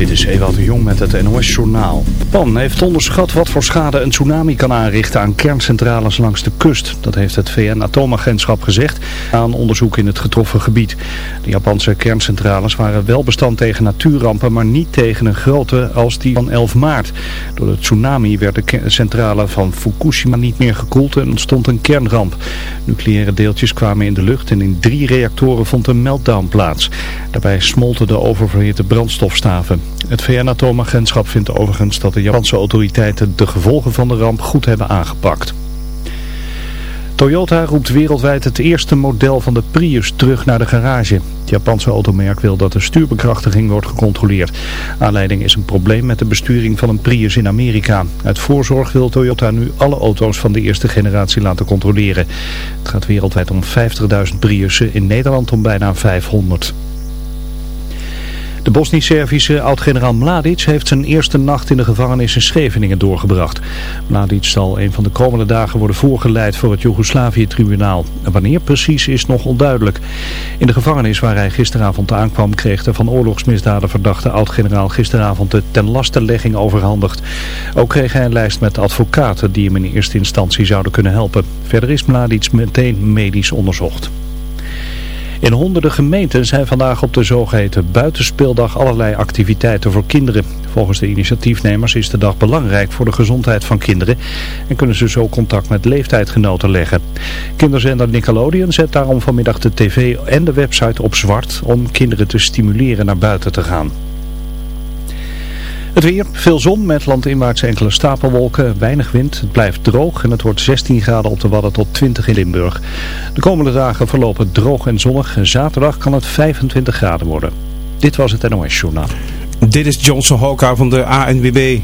Dit is Ewout de Jong met het NOS-journaal. Japan heeft onderschat wat voor schade een tsunami kan aanrichten aan kerncentrales langs de kust. Dat heeft het VN-atoomagentschap gezegd aan onderzoek in het getroffen gebied. De Japanse kerncentrales waren wel bestand tegen natuurrampen, maar niet tegen een grote als die van 11 maart. Door de tsunami werd de centrale van Fukushima niet meer gekoeld en ontstond een kernramp. Nucleaire deeltjes kwamen in de lucht en in drie reactoren vond een meltdown plaats. Daarbij smolten de oververhitte brandstofstaven. Het VN-atoomagentschap vindt overigens dat de Japanse autoriteiten de gevolgen van de ramp goed hebben aangepakt. Toyota roept wereldwijd het eerste model van de Prius terug naar de garage. Het Japanse automerk wil dat de stuurbekrachtiging wordt gecontroleerd. Aanleiding is een probleem met de besturing van een Prius in Amerika. Uit voorzorg wil Toyota nu alle auto's van de eerste generatie laten controleren. Het gaat wereldwijd om 50.000 Priussen, in Nederland om bijna 500. De Bosnisch-Servische oud-generaal Mladic heeft zijn eerste nacht in de gevangenis in Scheveningen doorgebracht. Mladic zal een van de komende dagen worden voorgeleid voor het Joegoslavië-tribunaal. Wanneer precies is nog onduidelijk. In de gevangenis waar hij gisteravond aankwam kreeg de van oorlogsmisdaden verdachte oud-generaal gisteravond de tenlastelegging overhandigd. Ook kreeg hij een lijst met advocaten die hem in eerste instantie zouden kunnen helpen. Verder is Mladic meteen medisch onderzocht. In honderden gemeenten zijn vandaag op de zogeheten buitenspeeldag allerlei activiteiten voor kinderen. Volgens de initiatiefnemers is de dag belangrijk voor de gezondheid van kinderen en kunnen ze zo contact met leeftijdgenoten leggen. Kinderzender Nickelodeon zet daarom vanmiddag de tv en de website op zwart om kinderen te stimuleren naar buiten te gaan. Het weer, veel zon met landinwaarts enkele stapelwolken, weinig wind. Het blijft droog en het wordt 16 graden op de Wadden tot 20 in Limburg. De komende dagen verlopen droog en zonnig. Zaterdag kan het 25 graden worden. Dit was het NOS Journaal. Dit is Johnson Hoka van de ANWB.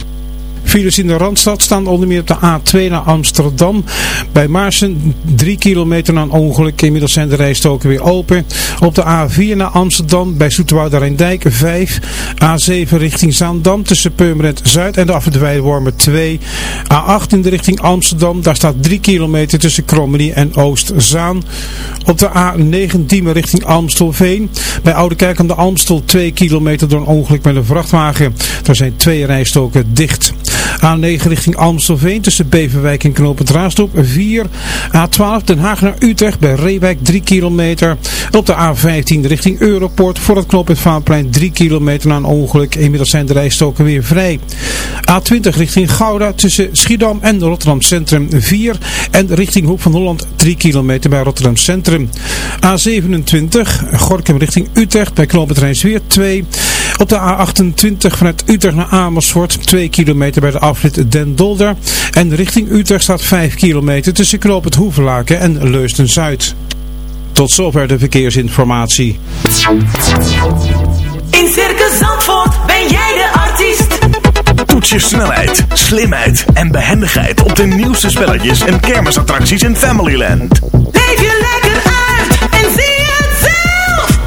Files in de Randstad staan onder meer op de A2 naar Amsterdam. Bij Maarsen 3 kilometer na een ongeluk. Inmiddels zijn de rijstoken weer open. Op de A4 naar Amsterdam bij Zoetewouder Rijndijk 5. A7 richting Zaandam tussen Purmerend Zuid en de Afwitwijwormer 2. A8 in de richting Amsterdam. Daar staat 3 kilometer tussen Krommenie en Oostzaan. Op de A9 Diemen richting Amstelveen. Bij Oudekerk aan de Amstel 2 kilometer door een ongeluk met een vrachtwagen. Daar zijn twee rijstoken dicht. A9 richting Amstelveen tussen Beverwijk en Knopend Raasdorp 4. A12 Den Haag naar Utrecht bij Reewijk 3 kilometer. Op de A15 richting Europort voor het knooppunt Vaanplein 3 kilometer na een ongeluk. Inmiddels zijn de rijstoken weer vrij. A20 richting Gouda tussen Schiedam en Rotterdam Centrum 4. En richting Hoek van Holland 3 kilometer bij Rotterdam Centrum. A27 Gorkum richting Utrecht bij knooppunt Rijnsweer 2. Op de A28 vanuit Utrecht naar Amersfoort 2 kilometer bij de afrit Den Dolder. En richting Utrecht staat 5 kilometer tussen Knoop het Hoevelaken en Leusden-Zuid. Tot zover de verkeersinformatie. In Circus Zandvoort ben jij de artiest. Toets je snelheid, slimheid en behendigheid op de nieuwste spelletjes en kermisattracties in Familyland. Leef je lekker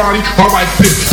Alright, bitch.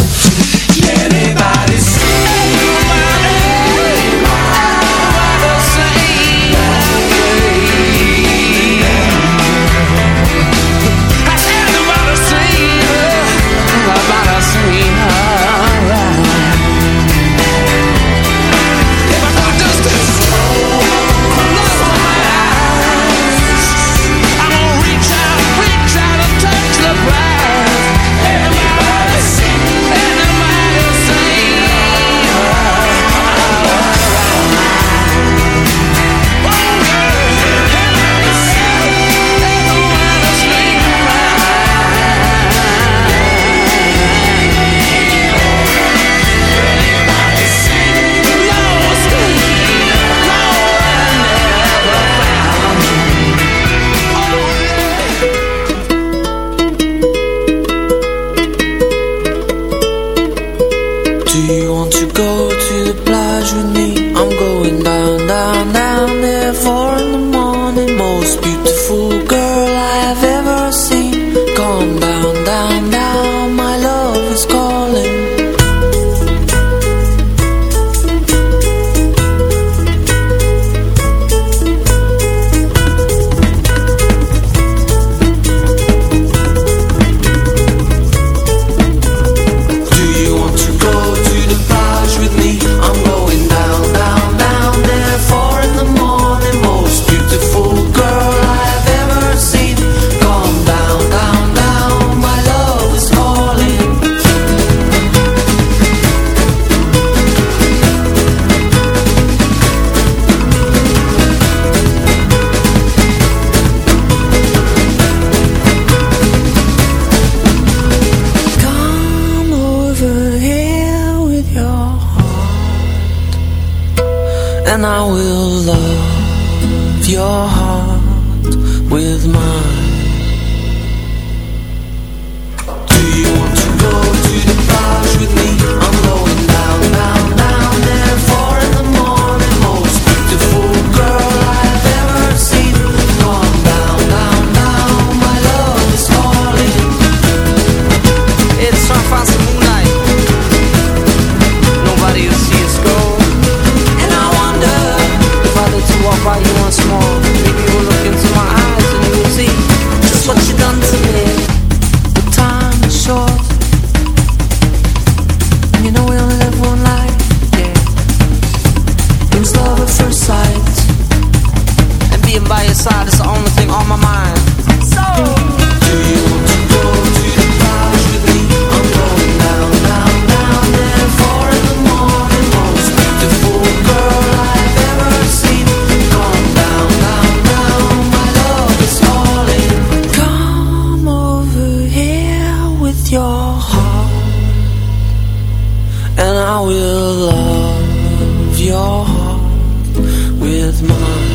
Your heart with mine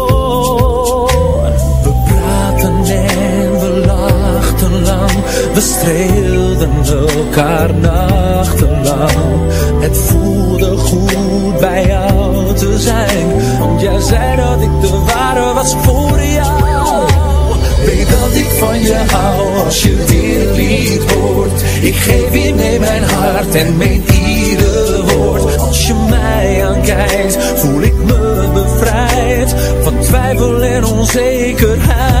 streelden elkaar nachtenlang Het voelde goed bij jou te zijn Want jij zei dat ik de ware was voor jou. Weet dat ik van je hou als je dit lied hoort. Ik geef je mee mijn hart en meen ieder woord. Als je mij aankijkt voel ik me bevrijd Van twijfel en onzekerheid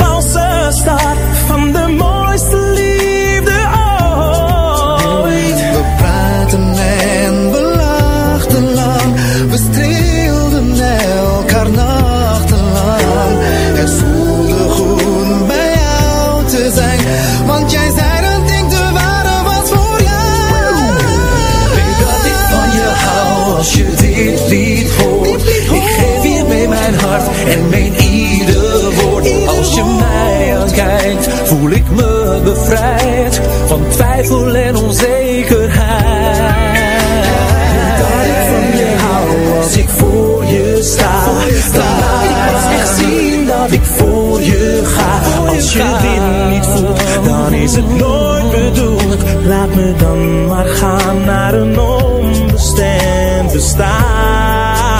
meen ieder woord. Als je mij aankijkt, voel ik me bevrijd van twijfel en onzekerheid. Dat ik van je hou als ik voor je sta. Dan laat ik pas zien dat ik voor je ga. Als je dit niet voelt, dan is het nooit bedoeld. Laat me dan maar gaan naar een onbestemd bestaan.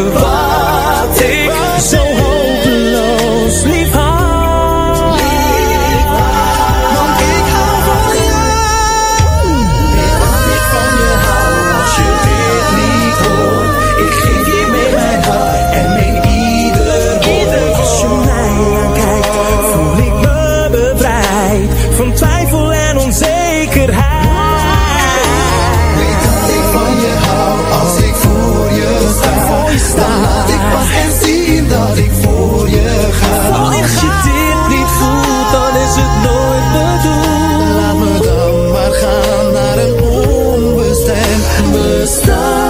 그 stars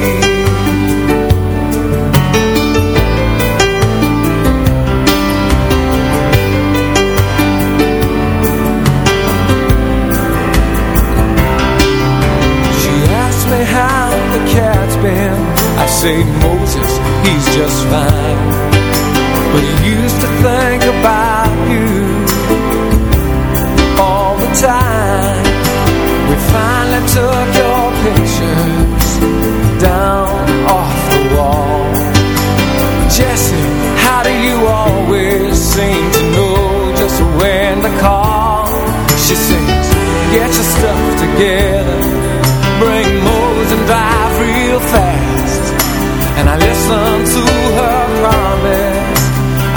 Say Moses, he's just fine. But he used to think about you all the time. We finally took listen to her promise.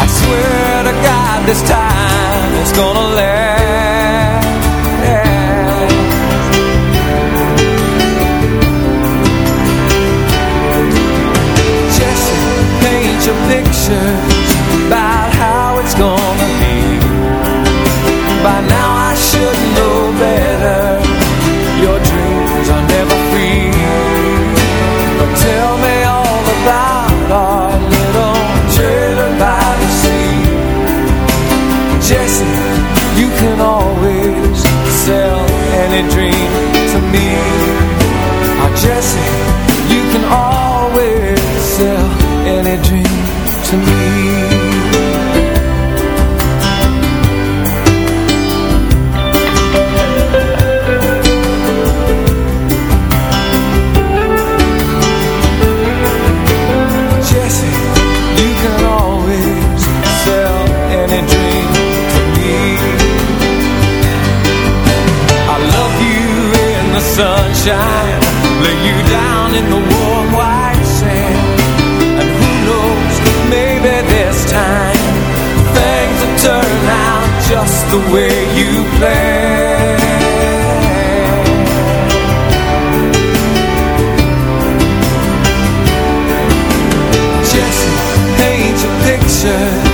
I swear to God this time it's gonna last. Jesse, paint your pictures sunshine, lay you down in the warm white sand. And who knows, maybe this time things will turn out just the way you planned. Jesse, paint your pictures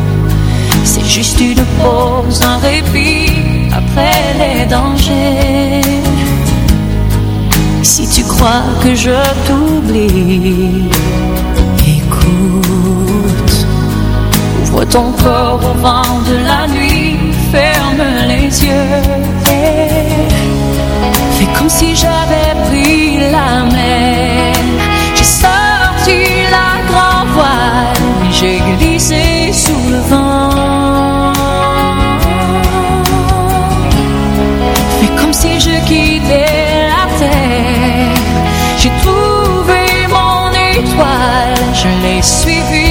Juste une pause, un répit après les dangers. Si tu crois que je t'oublie, écoute. Ouvre ton corps au vent de la nuit, ferme les yeux. et Fais comme si j'avais pris la mer. J'ai sorti J'ai trouvé mon étoile, je l'ai suivie.